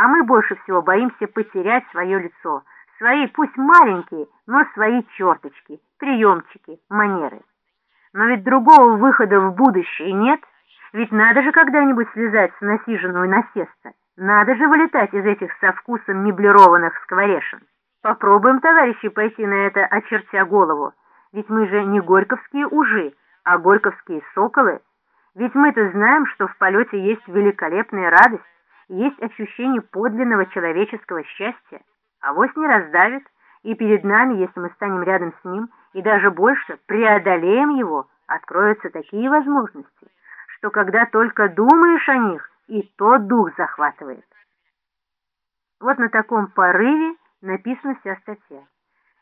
А мы больше всего боимся потерять свое лицо, свои, пусть маленькие, но свои черточки, приемчики, манеры. Но ведь другого выхода в будущее нет, ведь надо же когда-нибудь слезать с насиженного насеста, надо же вылетать из этих со вкусом меблированных скворешин. Попробуем, товарищи, пойти на это, очертя голову, ведь мы же не горьковские ужи, а горьковские соколы. Ведь мы-то знаем, что в полете есть великолепная радость, есть ощущение подлинного человеческого счастья. Авось не раздавит, и перед нами, если мы станем рядом с ним, и даже больше преодолеем его, откроются такие возможности, что когда только думаешь о них, и то дух захватывает. Вот на таком порыве написана вся статья.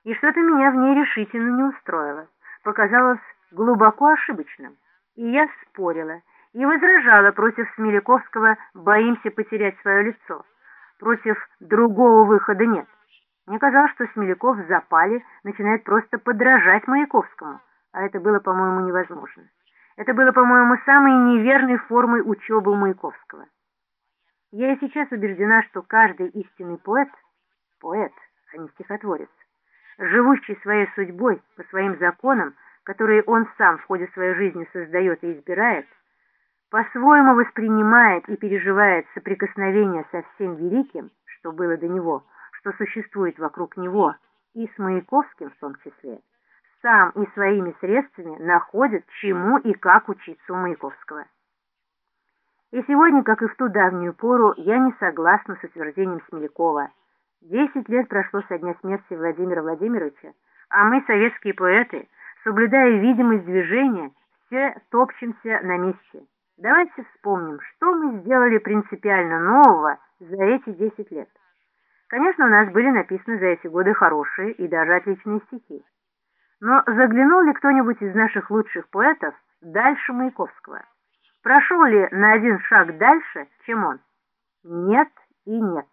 И что-то меня в ней решительно не устроило, показалось глубоко ошибочным. И я спорила, и возражала против Смеляковского «боимся потерять свое лицо», против другого выхода нет. Мне казалось, что Смеляков в запале начинает просто подражать Маяковскому, а это было, по-моему, невозможно. Это было, по-моему, самой неверной формой учебы Маяковского. Я и сейчас убеждена, что каждый истинный поэт – поэт, а не стихотворец, живущий своей судьбой по своим законам, которые он сам в ходе своей жизни создает и избирает, по-своему воспринимает и переживает соприкосновение со всем великим, что было до него, что существует вокруг него, и с Маяковским в том числе, сам и своими средствами находит, чему и как учиться у Маяковского. И сегодня, как и в ту давнюю пору, я не согласна с утверждением Смелякова. Десять лет прошло со дня смерти Владимира Владимировича, а мы, советские поэты, соблюдая видимость движения, все топчемся на месте. Давайте вспомним, что мы сделали принципиально нового за эти 10 лет. Конечно, у нас были написаны за эти годы хорошие и даже отличные стихи. Но заглянул ли кто-нибудь из наших лучших поэтов дальше Маяковского? Прошел ли на один шаг дальше, чем он? Нет и нет.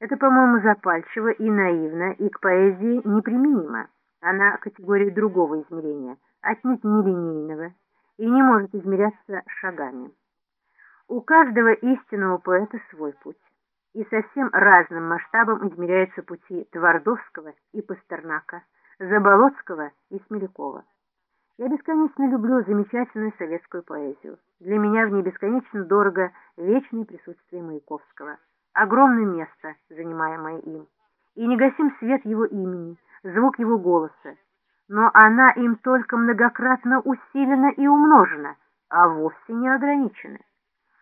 Это, по-моему, запальчиво и наивно, и к поэзии неприменимо. Она категория другого измерения, отнюдь не линейного, и не может измеряться шагами. У каждого истинного поэта свой путь, и совсем разным масштабом измеряются пути Твардовского и Пастернака, Заболоцкого и Смелякова. Я бесконечно люблю замечательную советскую поэзию. Для меня в ней бесконечно дорого вечное присутствие Маяковского, огромное место, занимаемое им, и негасим свет его имени, звук его голоса, но она им только многократно усилена и умножена, а вовсе не ограничена.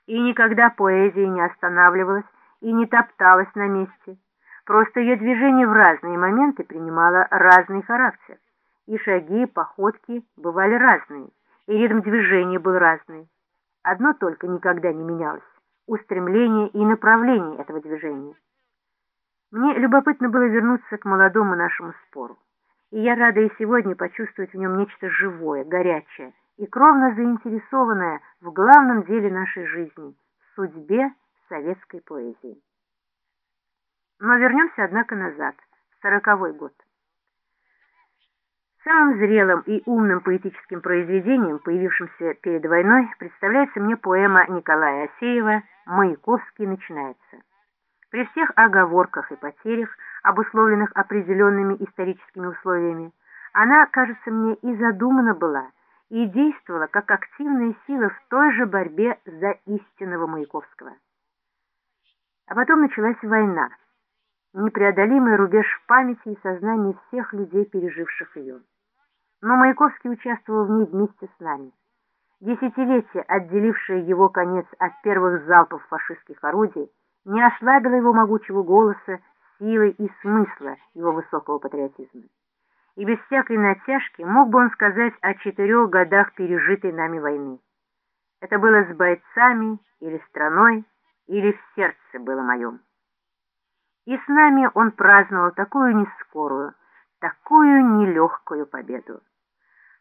И никогда поэзия не останавливалась и не топталась на месте. Просто ее движение в разные моменты принимало разный характер. И шаги, и походки бывали разные, и ритм движения был разный. Одно только никогда не менялось – устремление и направление этого движения. Мне любопытно было вернуться к молодому нашему спору и я рада и сегодня почувствовать в нем нечто живое, горячее и кровно заинтересованное в главном деле нашей жизни – судьбе советской поэзии. Но вернемся, однако, назад, в сороковой год. Самым зрелым и умным поэтическим произведением, появившимся перед войной, представляется мне поэма Николая Асеева «Маяковский начинается». При всех оговорках и потерях, обусловленных определенными историческими условиями, она, кажется мне, и задумана была, и действовала как активная сила в той же борьбе за истинного Маяковского. А потом началась война, непреодолимый рубеж в памяти и сознании всех людей, переживших ее. Но Маяковский участвовал в ней вместе с нами. Десятилетия, отделившие его конец от первых залпов фашистских орудий, не ослабило его могучего голоса, силы и смысла его высокого патриотизма. И без всякой натяжки мог бы он сказать о четырех годах пережитой нами войны. Это было с бойцами или страной, или в сердце было моем. И с нами он праздновал такую нескорую, такую нелегкую победу.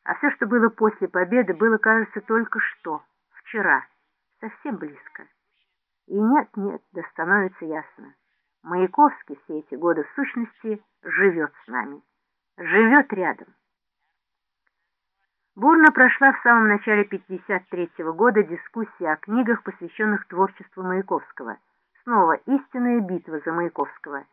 А все, что было после победы, было, кажется, только что, вчера, совсем близко. И нет-нет, да становится ясно. Маяковский все эти годы в сущности живет с нами, живет рядом. Бурно прошла в самом начале 1953 года дискуссия о книгах, посвященных творчеству Маяковского, Снова истинная битва за Маяковского.